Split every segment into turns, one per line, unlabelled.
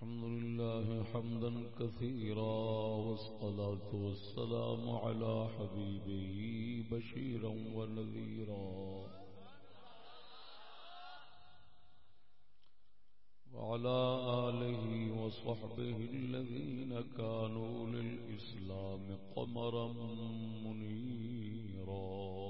الحمد لله حمدا كثيرا والصلاة والسلام على حبيبه بشيرا ونذيرا. وعلى آله وصحبه الذين كانوا للإسلام قمرا منيرا.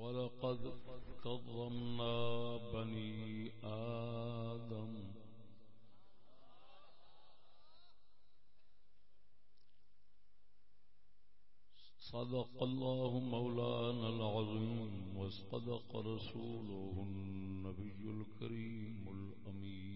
ولقد كرمنا بني آدم. صدق الله مولانا العظيم واصطدق رسوله النبي الكريم الأمين.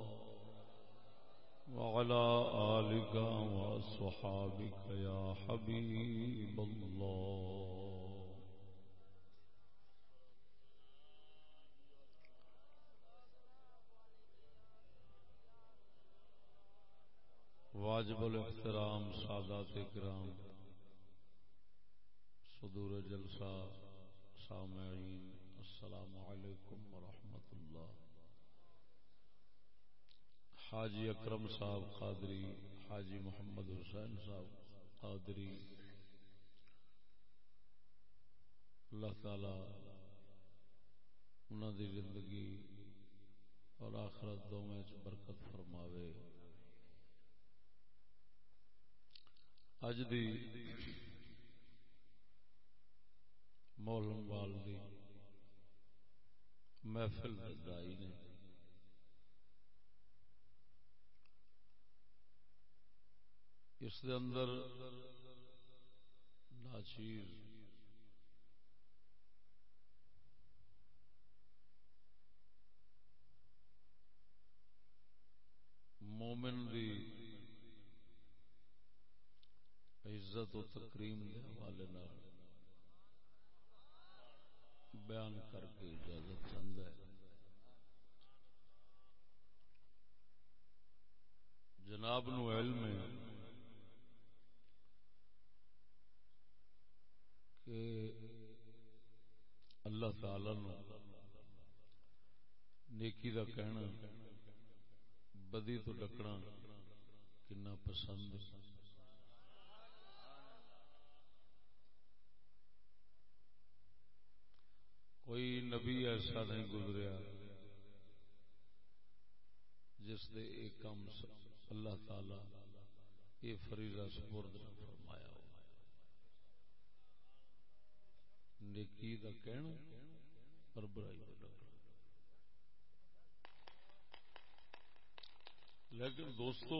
وعلى آلك وصحابك يا حبيب الله. واجب الاحترام، سادات کرام صدور جلسہ، سامعین، السلام علیکم ورحمۃ اللہ. حاجی اکرم صاحب قادری، حاجی محمد حسین صاحب قادری۔ اللہ تعالی انہوں دی زندگی اور آخرت دونوں برکت فرماوے۔ اج دی مولم وال دی محفل دائی نے اس دے اندر ناچیر۔ مومن دی عزت و تکریم کے حوالے بیان کر کے اجازت چند ہے۔ جناب نو علم ہے۔ کہ اللہ تعالی نو نیکی دا کہنا بدی تو ڈکنا کنا پسند کوئی نبی ایسا نہیں گزریا جس نے ایک کام اللہ تعالی یہ فریضہ سپرد فرمایا ہو نیکی کا کہنا اور برائی کا ڈرنا لیکن دوستو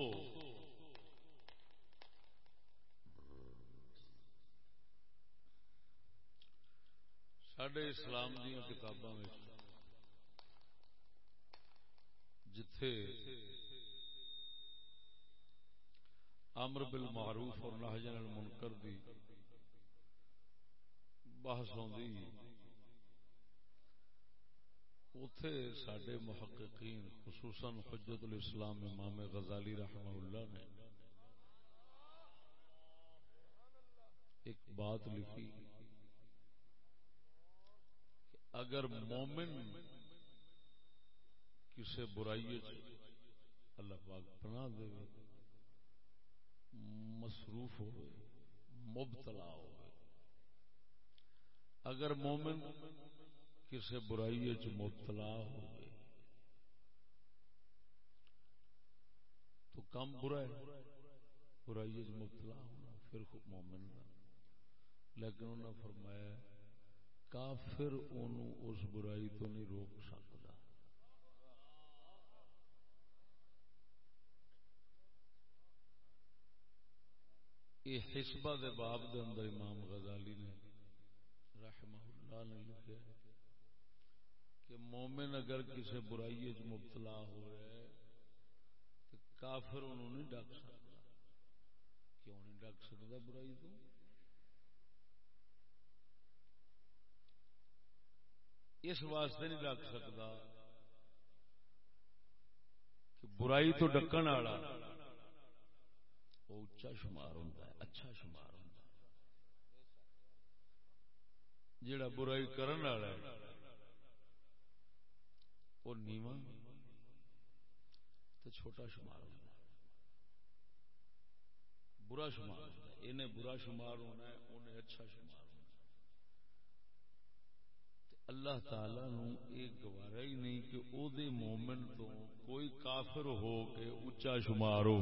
سڈے اسلام دیا کتاباں جتھے امر بالمعروف اور نہج المنکر دی بحث ہوندی اتے سڈے محققین، خصوصاً حجت الاسلام امام غزالی رحمہ اللہ نے ایک بات لکھی کہ اگر مومن کسی برائی اللہ پاک پناہ دے، مصروف ہو مبتلا ہو اگر مومن کسی برائی مبتلا ہو تو کم برا ہے۔ برائی مبتلا ہونا پھر مومن لیکن انہوں نے فرمایا کافر انہوں اس برائی تو نہیں روک سکتا۔ یہ حسبہ دے باب دے اندر امام غزالی نے رحمہ اللہ نے لکھا کہ مومن اگر کسی برائی مبتلا ہو رہا ہے تو کافر انہوں نہیں ڈک سکتا۔ کیوں نہیں ڈک سکتا برائی تو؟ اس واسطے نہیں ڈک سکتا کہ برائی تو ڈکن والا وہ اچا شمار ہوتا ہے اچھا شمار ہوتا جڑا برائی کرن والا ہے، وہ نیواں تو چھوٹا شمار ہوتا برا شمار ہوتا ہے۔ انہیں برا شمار ہونا ہے انہیں اچھا شمار ہونا اللہ تعالی نو یہ گوارا ہی نہیں کہ او دے مومن تو کوئی کافر ہو کے اچا شمار ہو۔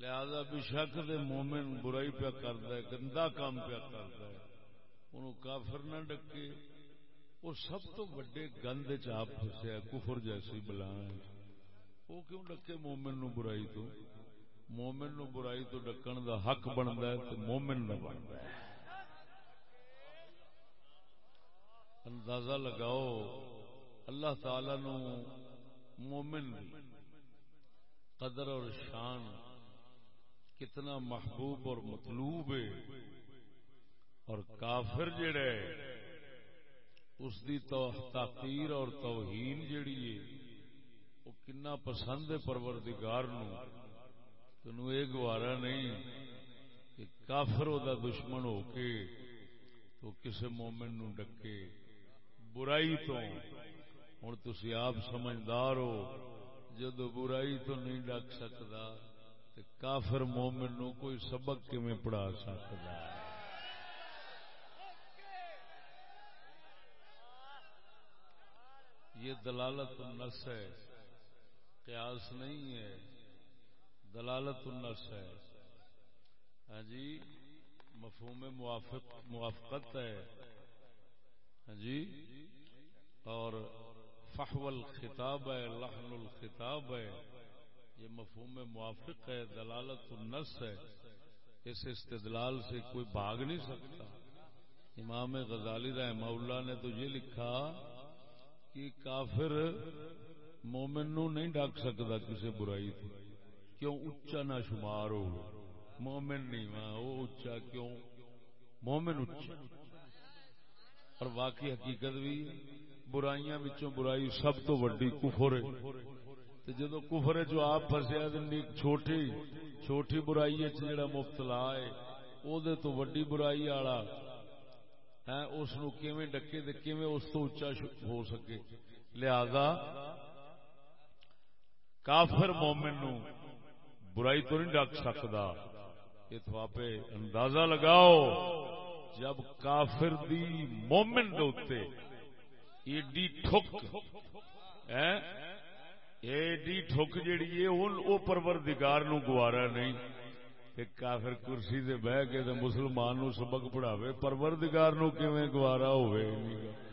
لہذا بشک دے مومن برائی پیا کرتا ہے، گندا کام پیا کرتا ہے۔ انہوں کافر نہ ڈکے۔ وہ سب تو وڈے گند چاپ پھسیا کفر جیسی بلا وہ کیوں ڈکے مومن نو برائی تو؟ مومن نو برائی تو ڈکن دا حق بنتا ہے تو مومن نہ بنتا ہے۔ اندازہ لگاؤ، اللہ تعالی نو مومن قدر اور شان کتنا محبوب اور مطلوب ہے۔ اور کافر جڑے اس دی تو تاقیر اور توہین جڑی ہے، وہ کنا پسند ہے پروردگار نو۔ تنو یہ گوارا نہیں کہ کافر دا دشمن ہو کے تو کسے مومن نو ڈکے۔ برائی تو ہوں تھی آپ سمجھدار ہو، جدو برائی تو نہیں ڈک سکتا کافر مومن نو کوئی سبق کیون پڑھا سکتا یہ دلالت نس ہے، قیاس نہیں ہے، دلالت النس ہے۔ ہاں جی مفہوم موافق، موافقت ہے۔ ہاں جی اور فحول خطاب ہے، لحن الخطاب ہے۔ یہ مفہوم موافق ہے، دلالت النس ہے۔ اس استدلال سے کوئی بھاگ نہیں سکتا۔ امام غزالی رحمہ اللہ نے تو یہ لکھا کہ کافر مومن نو نہیں ڈاک سکتا کسی برائی تھی کیوں اچا نہ شمار ہو؟ مومن نہیں ہاں، وہ اچا کیوں؟ مومن اچا اور واقعی حقیقت بھی برائیاں وچوں برائی سب تو وڈی کفر ہے۔ جدو کفر جو آپ فسیا چھوٹی چھوٹی برائی جڑا مفتلا ہے او دے تو وڈی برائی والا ہاں، ہے اس نو کیویں ڈکے تے کیویں اس تو اچا ہو سکے؟ لہذا کافر مومن نو برائی تو نہیں ڈک سکتا یہ تو آپ اندازہ لگاؤ، جب کافر دی مومن دوتے ایڈی ٹھک ہاں، ایڈی ٹھک جیڑی ہے وہ پروردگار نو گوارا نہیں۔ کہ کافر کرسی سے بہ کے مسلمان نو سبق پڑھاوے، پروردگار نو کیویں گوارا ہوئے نہیں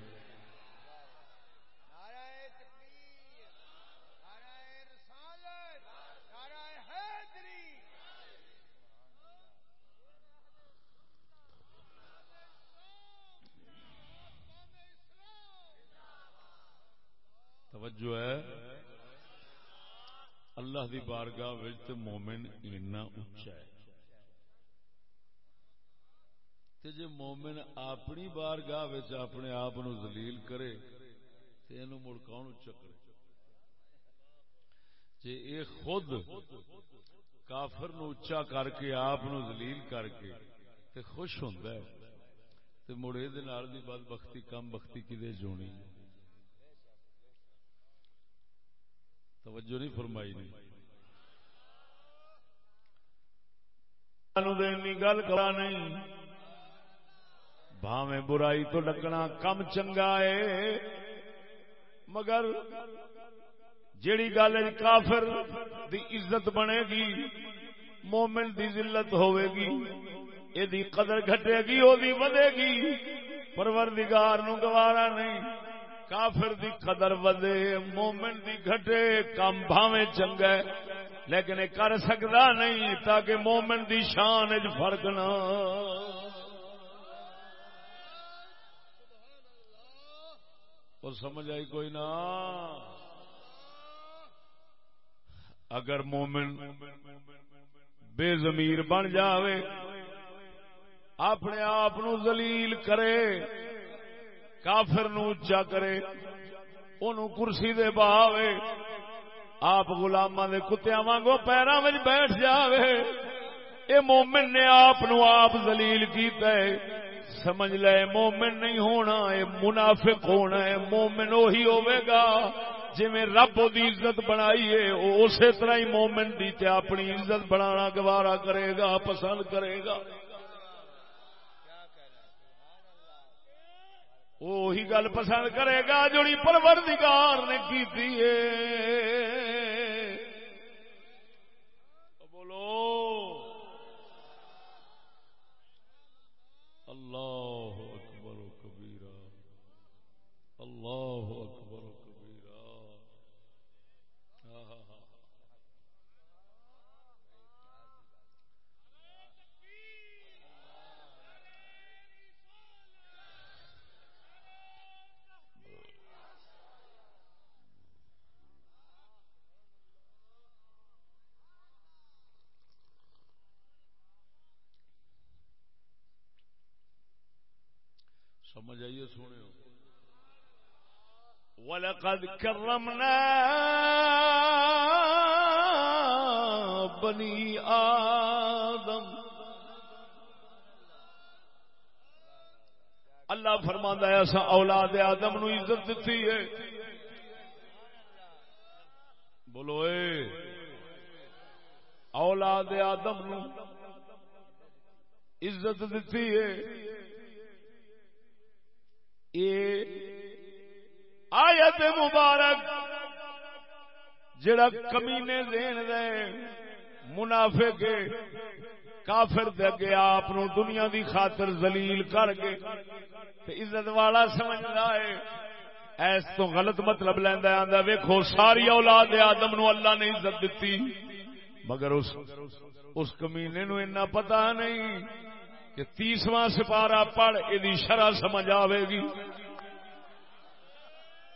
اللہ دی بارگاہ مومن اینا اچا ہے۔ تے جے مومن اپنی بارگاہ اپنے آپ زلیل کرے، تے مڑ کون اچا کرے جے اے خود کافر نو اچا کر کے آپ زلیل کر کے تے خوش ہوندا ہے، تے مڑے دے نال دی بد بختی کم بختی کدے جونی؟ توجہ نہیں فرمائی نہیں گل کرا نہیں۔ بھاویں برائی تو ڈکنا کم چنگا ہے۔ مگر جیڑی گل کافر دی عزت بنے گی، مومن دی ذلت ہوے گی یہ قدر گھٹے گی وہ ودے گی۔ پروردگار نو گوارا نہیں، کافر دی قدر ودے، مومن دی گھٹے، کم بھاویں چنگا ہے۔ لیکن کر سکتا نہیں تاکہ مومن دی شان فرق نہ وہ سمجھ آئی کوئی نہ؟ اگر مومن بے زمیر بن جاوے، اپنے آپ زلیل کرے، کافر نو اچا کرے ان کرسی دے بہاوے آپ گلاما دے کتیا وانگو پیروں میں بیٹھ جاوے۔ اے مومن نے آپ آپ زلیل کیتا ہے۔ سمجھ لے مومن نہیں ہونا، اے منافق ہونا ہے۔ مومن وہی ہوے گا جی رب دی عزت بنائی ہے۔ اسی طرح ہی مومن دی تے اپنی عزت بنانا گوارا کرے گا، پسند کرے گا۔ وہی گل پسند کرے گا جڑی پروردگار نے کی بولو۔ اللہ اکبر کبیرہ۔ اللہ اکبر۔ سمجھ آئیے سونے وَلَقَدْ كَرَّمْنَا بنی آدم اللہ فرماندہ ایسا اولاد آدم نو عزت دیتی ہے۔ بولو اے، اولاد آدم نو عزت دیتی ہے۔ آیت مبارک جڑا کمینے دین دے منافع کے کافر دے اگے آپ دنیا دی خاطر زلیل کر کے عزت والا سمجھتا ہے، ایس تو غلط مطلب لینا آدھا ویکو ساری اولاد آدم نو اللہ نے عزت دیتی مگر اس اس کمینے نو اتنا پتا نہیں کہ تیسواں سپارہ پڑھ یہ شرح سمجھ آئے گی۔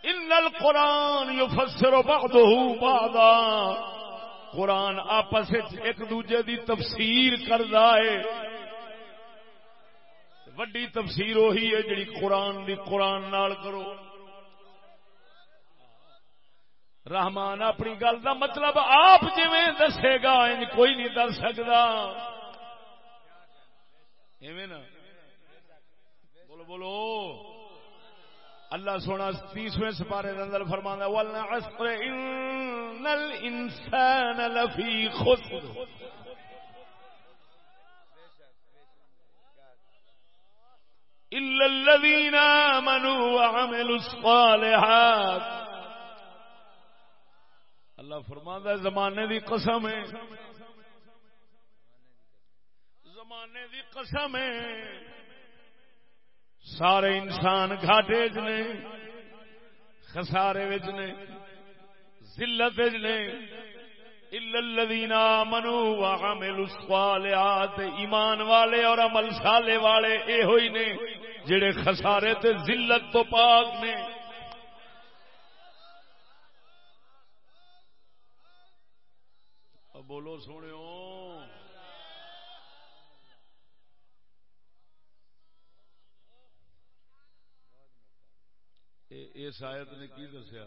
ان القرآن یفسر بعضه بعضا۔ قرآن آپس ایک دوجے دی تفسیر کردا ہے۔ وڈی تفسیر وہی ہے جڑی قرآن دی قرآن نال کرو۔ رحمان اپنی گل دا مطلب آپ جی دسے گا کوئی نہیں دس سکتا نا؟ بولو بولو۔ اللہ سونا تیسویں سپارے اندر فرمانا والعصر ان الانسان لفی خسر۔ الا الذين امنوا وعملوا الصالحات۔ اللہ فرماندا زمانے دی قسم ہے۔ زمانے دی قسم ہے۔ سارے انسان گھاٹے چ نے، خسارے نے، ذلت نے۔ الذین آمنوا وعملوا الصالحات، ایمان والے اور عمل صالح والے اے ہوئی نے، جڑے خسارے تے ذلت تو پاک نے۔ بولو سنو اس آیت نے کی دسیا؟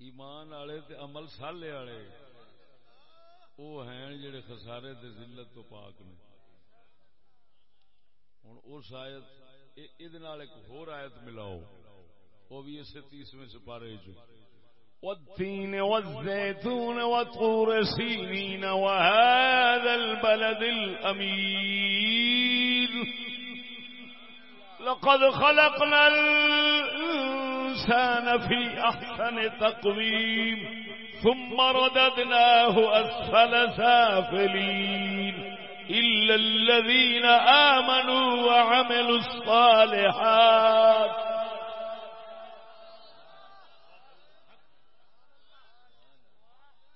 ایمان والے عمل سالے والے وہ ہیں جڑے خسارے تے ذلت تو پاک نے۔ ہوں اس آیت ایک ہور آیت ملاؤ وہ بھی اسے تیسویں سپارے چ والتين والزيتون وطور سينين وهذا البلد الأمين لقد خلقنا الإنسان في أحسن تقويم ثم رددناه أسفل سافلين إلا الذين آمنوا وعملوا الصالحات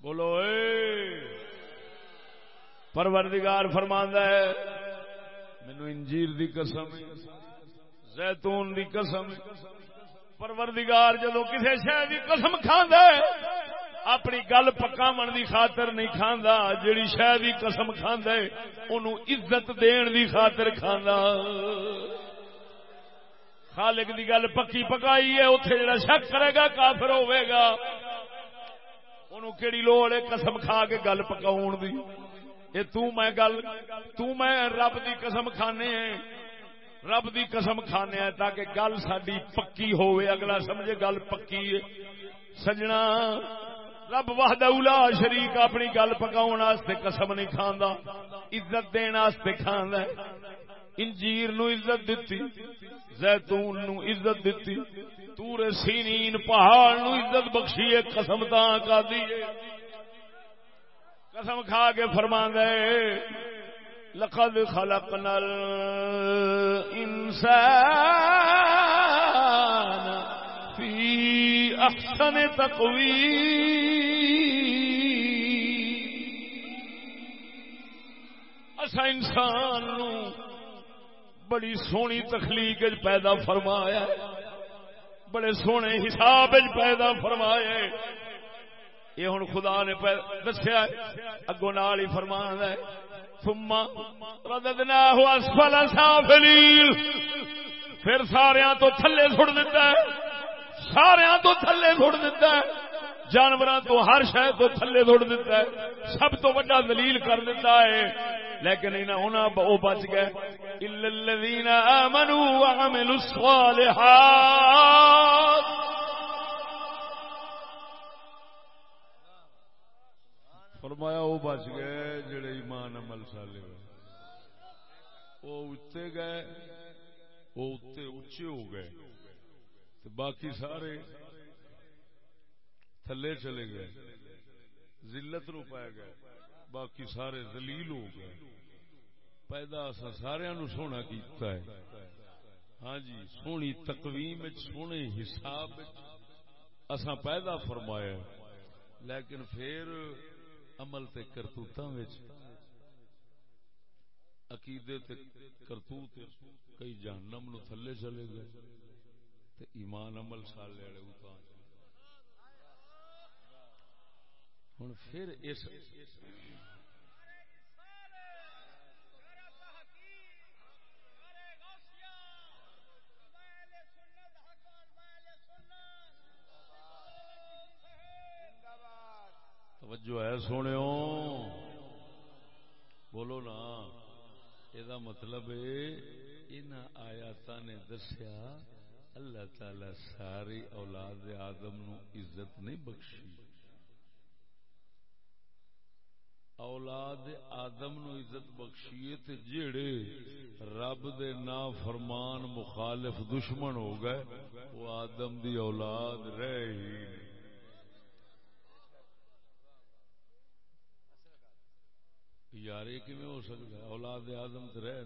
بولو، اے۔ پروردگار فرماندا ہے، مینو انجیر دی قسم زیتون دی قسم۔ پروردگار جدو کسی شہ دی قسم کھاندا ہے، اپنی گل پکاون دی خاطر نہیں کھاندا۔ جیڑی شہ دی قسم کھاندا ہے، اونوں عزت دین دی خاطر کھاندا۔ خالق دی گل پکی پکائی ہے، اوتھے جڑا شک کرے گا، کافر ہوے گا۔ انہوں کیڑی لوڑ ہے قسم کھا کے گل پکاؤ دی۔ یہ تو میں گل، تو میں رب دی قسم کھانے ہیں۔ رب دی قسم کھانے ہیں تاکہ گل ساری پکی ہوئے، اگلا سمجھے گل پکی ہے۔ سجنا، رب وحدہ اولا شریک اپنی گل پکاؤ قسم نہیں کھانا عزت دین کھانا انجیر نو عزت دیتی زیتون نو عزت دیتی تور سینین پہاڑ نو عزت بخشی ہے، قسم تا کا دی قسم کھا کے فرما دے لقد خلقنا الانسان فی احسن تقویم اسا انسان نو بڑی سونی تخلیق پیدا فرمایا بڑے سونے حساب پیدا فرمایا یہ ہوں خدا نے دسیا اگوں نال ہی فرما ہے۔ سما ردنا ہوا سافلیل پھر سارا تو تھلے سٹ دیتا ہے۔ سارا تو تھلے سٹ دیتا ہے۔ جانوروں تو ہر شہر تو تھلے سٹ دیتا ہے۔ سب تو بڑا دلیل کر دیتا ہے۔ لیکن وہ بچ گئے۔ الذین آمنوا وعملوا الصالحات۔ فرمایا وہ بچ گئے جڑے ایمان عمل سالے وہ اتے گئے وہ اتے اچے ہو گئے۔ باقی سارے تھلے چلے گئے۔ ذلت نو پائے گئے باقی سارے دلیل ہو گئے۔ پیدا اصا سارا نو سونا کیتا ہے۔ ہاں جی سونی تقویم سونے حساب اسا پیدا فرمایا لیکن پھر عمل تے کرتوتاں وچ، عقیدے تے کرتوت، کئی جہنم نو تھلے چلے گئے، تے ایمان عمل سالے والے اوتاں ہن پھر اس توجہ ہے سونے بولو نا یہ مطلب ان آیات نے دسیا، اللہ تعالی ساری اولاد آدم نو عزت نہیں بخشی۔ اولاد آدم نو عزت بخشیے تے جیڑے رب دے نا فرمان مخالف دشمن ہو گئے، وہ آدم دی اولاد رہ ہی۔ یار یہ کیون ہو سکتا ہے؟ اولاد آدم تو رہ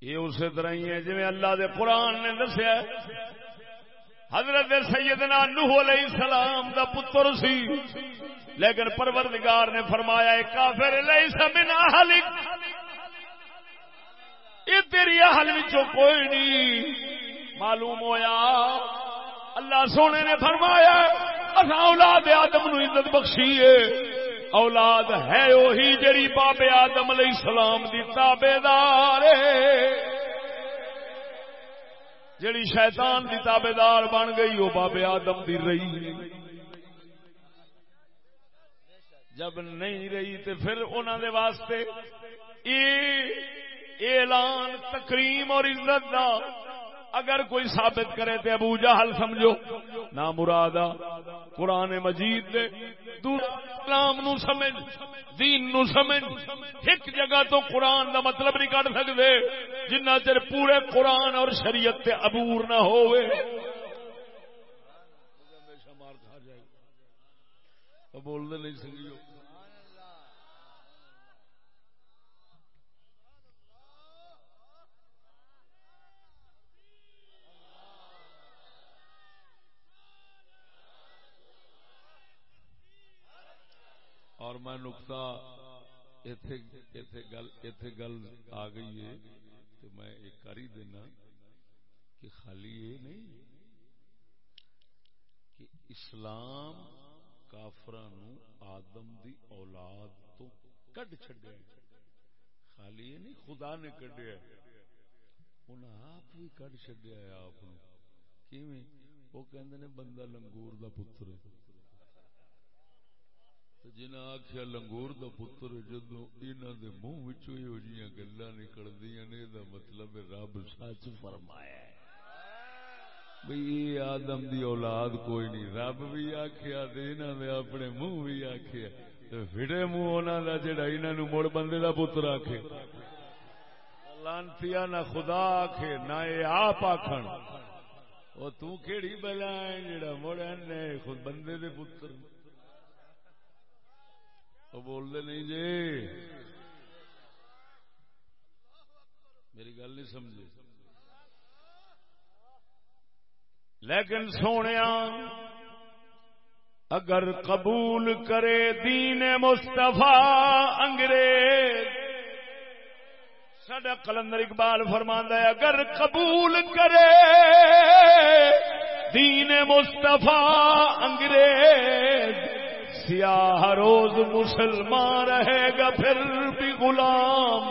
یہ اسی طرح ہی ہے جی اللہ دے قرآن نے دسیا حضرت سیدنا نوح علیہ السلام دا پتر سی۔ لیکن پروردگار نے فرمایا، اے کافر لیس من اہلک۔ یہ تیری اہل وچوں کوئی نہیں۔ معلوم ہویا اللہ سونے نے فرمایا اصا اولاد آدم نو عزت بخشی ہے۔ اولاد ہے وہی جڑی بابے آدم علیہ السلام دی تابے دار جڑی شیطان دی تابے دار بن گئی، وہ بابے آدم دی رہی جب نہیں رہی تو پھر انہوں دے واسطے اعلان، تکریم اور عزت دا اگر کوئی ثابت کرے تو ابو جہل سمجھو، نہ مراد قرآن مجید دے اسلام نو سمجھ، دین نو سمجھ، ایک جگہ تو قرآن دا مطلب نہیں کٹ سکتے جنہ چر پورے قرآن اور شریعت تے عبور نہ ہوئے۔ بولتے نہیں سنگیو۔ اور میں نکتا گل آ گئی ہے تو میں ایک کر ہی دینا کہ خالی یہ نہیں کہ اسلام کافران آدم دی اولاد تو کڈ چڈیا خالی یہ نہیں، خدا نے کڈیا انہیں آپ بھی کڈ چڈیا ہے آپ وہ کہ بندہ لنگور دا پتر ہے۔ جنہیں آخیا لنگور دا پتر جدو انہوں دے منہ یہ جی گلا نکلدیا نے دا مطلب رب سچ فرمایا بھئی آدم دی اولاد کوئی نہیں رب بھی آخیا نے اپنے منہ بھی آخیا فٹے منہ انہوں کا جڑا انہوں مڑ بندے دا پتر آخے لانتی نہ خدا آخے نہ یہ آپ آخن وہ تیڑی بلا جڑا مڑ خود بندے دے پتر وہ بولتے نہیں جی۔ میری گل نہیں سمجھے لیکن سونے اگر قبول کرے دین مستفا انگریز سڈا کلندر اقبال فرماندہ ہے، اگر قبول کرے دین مستفا انگریز سیاہ روز مسلمان رہے گا پھر بھی غلام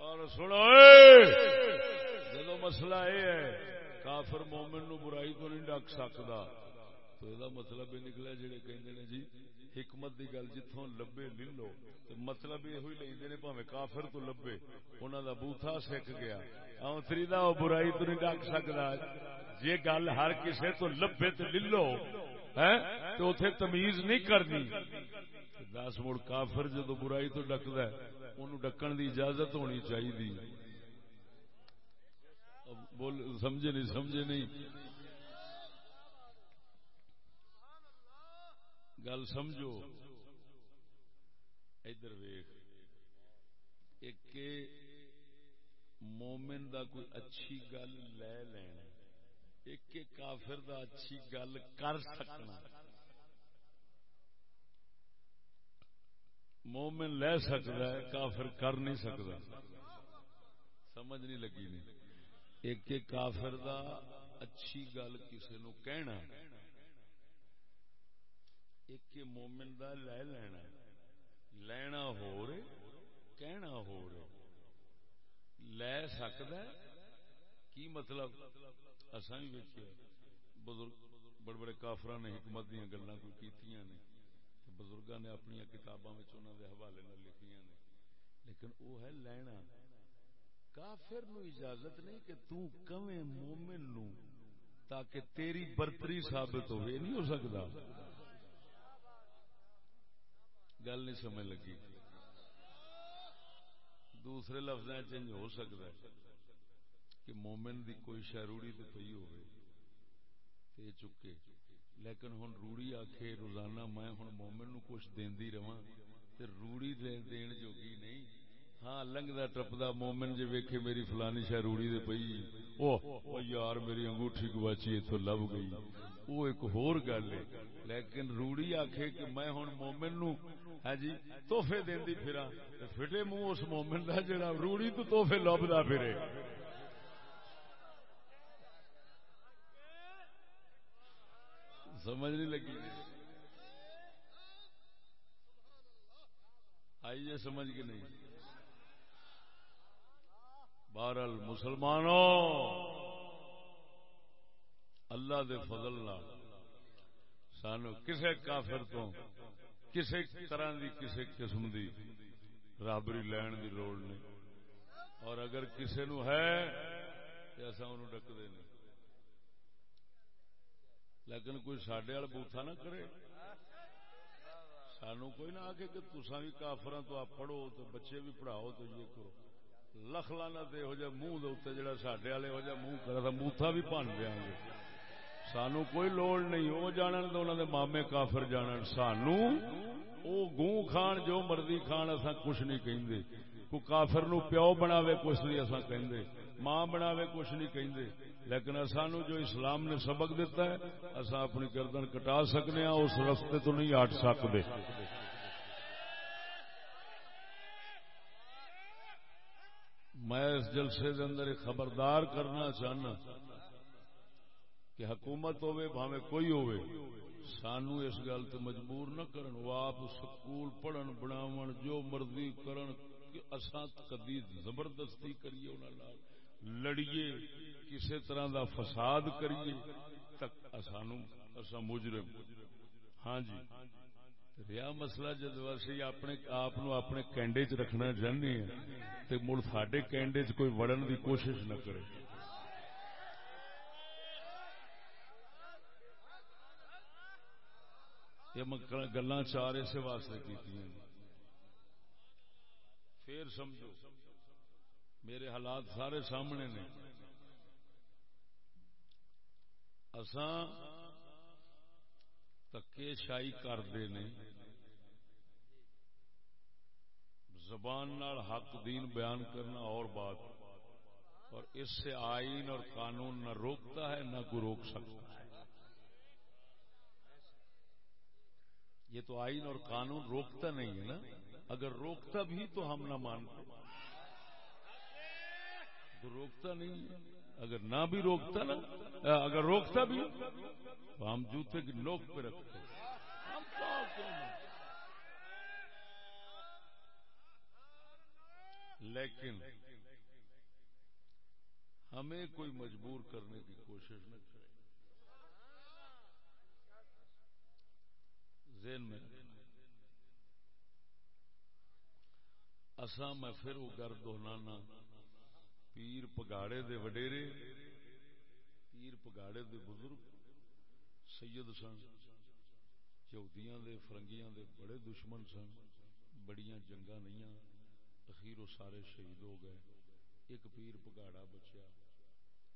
اور سنو جدو مسئلہ یہ ہے کافر مومن نو برائی تو نہیں ڈک سکتا۔ تو یہ مطلب یہ نکلا جڑے کہ جی حکمت دی گل جتوں لبے لے لو مطلب یہ لے پاوے کافر تو لبے انہوں دا بوتھا سیک گیا۔ آؤتری دا وہ برائی تو نہیں ڈک سکتا۔ جی گل ہر کسے تو لبے تو لے لو ہاں، تو اتے تمیز نہیں کرنی۔ دس مڑ کافر جدو برائی تو ڈکد ان ڈکن دی اجازت ہونی چاہیے بول، سمجھے نہیں سمجھے نہیں۔ گل سمجھو۔ ادھر ویخ ایک مومن دا کوئی اچھی گل لے لینا ایک کافر دا اچھی گل کر سکنا۔ مومن لے سکتا ہے، کافر کر نہیں سکتا سمجھ نہیں لگی۔ نہیں ایک کافر دا اچھی گل کسی نو کہنا ایک مومن دا لے لینا لینا ہو رہے، کہنا ہو رہے۔ لے سکتا ہے؟ کی مطلب؟ اصا بھی ویچیا بزرگ، بڑے بڑے کافر نے حکمت دیا گلا کوئی کی بزرگوں نے اپنی کتاباں حوالے لکھیاں نے۔ لیکن وہ ہے لینا۔ کافر نو اجازت نہیں کہ تو کمیں مومن نو تاکہ تیری برتری ثابت ہوئے، نہیں ہو سکتا۔ گل نہیں سمجھ لگی۔ دوسرے لفظ چینج ہو سکتا ہے کہ مومن دی کوئی شہروڑی تو پی ہو چکے۔ لیکن ہوں روڑی آخے روزانہ میں ہوں مومن نو کچھ دینی رہا روڑی دین جوگی نہیں۔ ہاں لنگدا ٹپدا مومن جی ویکھے میری فلانی شہ روڑی دے پئی۔ او یار، میری انگوٹھی گواچی اتو لب گئی۔ وہ ایک ہور گل ہے۔ لیکن روڑی آکھے کہ میں ہن مومن نو ہاں جی تحفے دیندی پھراں۔ پھٹے منہ اس مومن دا جڑا روڑی تو تحفے لبدا پھرے۔ سمجھ نہیں لگی۔ آئیے سمجھ کے نہیں؟ بہرل مسلمانوں اللہ دے فضل سانو کسے کافر تو، کسے طرح دی، کسے قسم دی رابری لین دی لوڑ نہیں۔ اور اگر کسے نو ہے تو ایسا انہوں ڈک دے نہیں۔ لیکن کوئی سڈے وال بوتھا نہ کرے۔ سانو کوئی نہ آ کے تسا بھی کافر تو آپ پڑھو تو بچے بھی پڑھاؤ تو یہ کرو۔ لکھ لانا یہو جہ منہ دے جڑا سڈے والے یہو جہ منہ کرا موتھا بھی بن دیا گے سانو کوئی لوڑ نہیں وہ جانن تو انہوں نے مامے کافر جانن۔ سانو او گوں کھان جو مرضی کھان اصا کچھ نہیں کہیں کو کافر نو پیو بناوے کچھ نہیں اصا کہیں ماں بناوے کچھ نہیں کہیں لیکن سانو جو اسلام نے سبق دیتا ہے اصا اپنی گردن کٹا سکنے ہاں اس رستے تو نہیں ہٹ سکتے۔ میں اس جلسے کے اندر خبردار کرنا چاہنا کہ حکومت ہوے بھاوے کوئی ہوے سانو اس گل تو مجبور نہ کرن، وہ آپ سکول پڑھن بناو جو مرضی کرن، کہ اساں کدی زبردستی کریے انہاں نال، لڑیے کسی طرح دا فساد کریے، تک سانو اسا مجرم۔ ہاں جی۔ ریا مسئلہ جد اسی اپنے آپ اپنے کینڈے چ رکھنا چاہنے ہیں، تے مڑ ساڈے کینڈے چ کوئی وڑن دی کوشش نہ کرے۔ یہ گلا چار اسے واسطے کی پھر سمجھو، میرے حالات سارے سامنے نے۔ اسان تکے شاہی کرتے نے زبان نال حق دین بیان کرنا اور بات اور اس سے آئین اور قانون نہ روکتا ہے نہ کوئی روک سکتا ہے یہ تو آئین اور قانون روکتا نہیں ہے نا اگر روکتا بھی تو ہم نہ مانتے تو روکتا نہیں ہے اگر نہ بھی روکتا نا اگر روکتا بھی، تو ہم جوتے کی نوک پہ رکھتے لیکن ہمیں کوئی مجبور کرنے کی کوشش نہ کرے۔ ذہن میں اساں میں پھر وہ گھر دہنا پیر پگاڑے دے وڈیرے، پیر پگاڑے دے بزرگ، سید سن، یہودیاں دے، فرنگیاں دے بڑے دشمن سن، بڑیاں جنگا نہیں اخیر سارے شہید ہو گئے۔ ایک پیر پگاڑا بچیا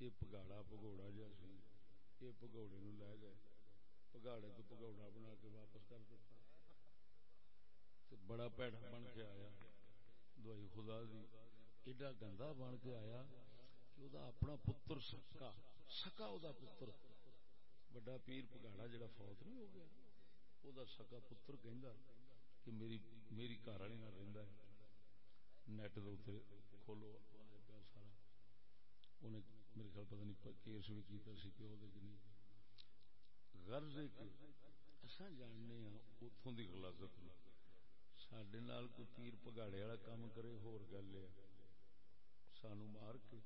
یہ پگاڑا پگوڑا جا سی یہ پگوڑے نو لے گئے۔ پگاڑے تو پگوڑا بنا کے واپس کر دیتا۔ بڑا پیڑا بن کے آیا۔ دوائی خدا دی۔ ایڈا گندا بن کے آیا کہ دا اپنا پتر سکا سکا دا پتر۔ بڑا پیر پگاڑا جڑا فوت نہیں ہو گیا۔ وہ دا سکا پتر کہندا کہ میری میری گھر والی نہ رہندا ہے۔ نیٹ دے کھولو۔ پیا سارا انہیں میرے خیال پتہ نہیں کیس بھی کیتا سی پیو دے کہ نہیں۔ غرض ہے کہ اصا جاننے ہاں اتوں کی غلاظت سڈے نال کوئی پیر پگاڑے والا کام کرے، ہور گل ہے۔ سانو مار کے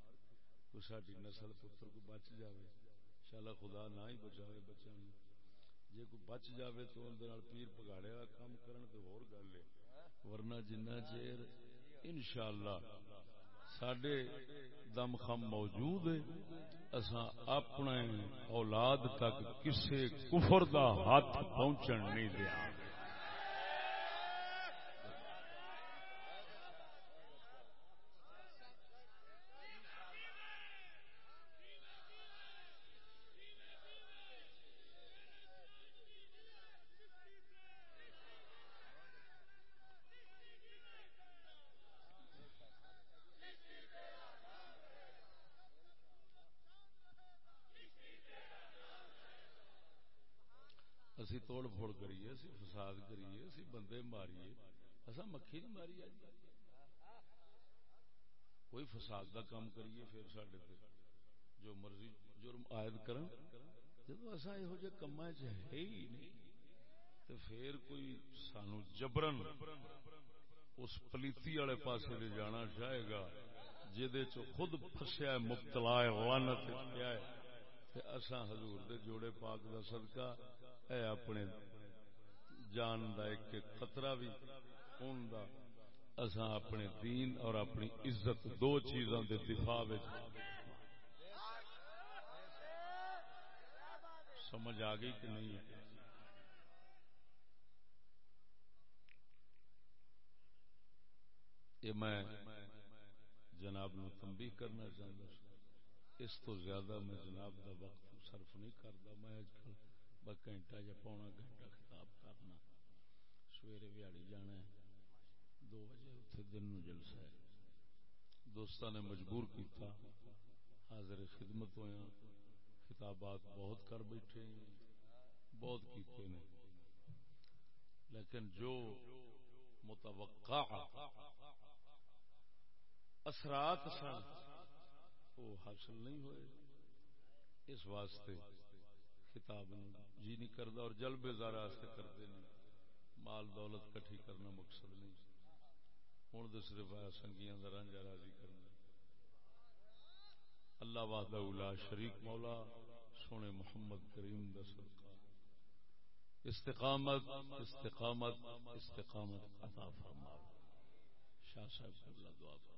کوئی ساری نسل پتر کو بچ جاوے۔ شالا خدا نہ ہی بچاوے بچوں جی کوئی بچ جاوے تو اندر پیر پگاڑے والا کام کرن تو ہور گل ہے۔ ورنہ جنہ چیر انشاءاللہ سڈے دم خم موجود ہے۔ اساں اپنے اولاد تک کسے کفر دا ہاتھ پہنچن نہیں دیا۔ اسی توڑ پھوڑ کریے، اسی فساد کریے، اسی بندے ماریے۔ اصا مکھی نہیں ماری آج۔ کوئی فساد کا کام کریے پھر سڈے جو مرضی جرم عائد کرن۔ جب اصا یہ جہ کما چ ہے ہی نہیں تو پھر کوئی سانو جبرن اس پلیتی والے پاسے لے جانا چاہے گا جہد خود فسیا مبتلا ہے لانت پیا ہے۔ اساں حضور دے جوڑے پاک دا صدقہ اے اپنے جان دا ایک قطرہ بھی، خون دا۔ اساں اپنے دین اور اپنی عزت دو چیزاں دے دفاع وچ۔ سمجھ آ گئی کہ نہیں؟ یہ میں جناب نو تنبیہ کرنا چاہتا اس تو زیادہ میں جناب دا وقت صرف نہیں کرتا میں اج کل گھنٹہ یا پونا گھنٹہ خطاب کرنا۔ سویرے ویاڑی جانا ہے۔ دو بجے اتنے دن نو جلسہ ہے۔ دوستان نے مجبور کیتا۔ حاضر خدمت ہویا ہاں۔ خطابات بہت کر بیٹھے ہیں۔ بہت کیتے ہیں۔ لیکن جو متوقع اثرات سن، وہ حاصل نہیں ہوئے۔ اس واسطے خطاب جی نہیں کرتا اور جلب زارا کرتے نہیں مال دولت کٹھی کرنا مقصد نہیں۔ ہوں تو صرف سنگیاں کا رنجا راضی کرنا۔ اللہ وحد اولا شریک مولا، سونے محمد کریم دا صدقہ۔ استقامت استقامت استقامت عطا فرما۔ شاہ صاحب اللہ دعا فرما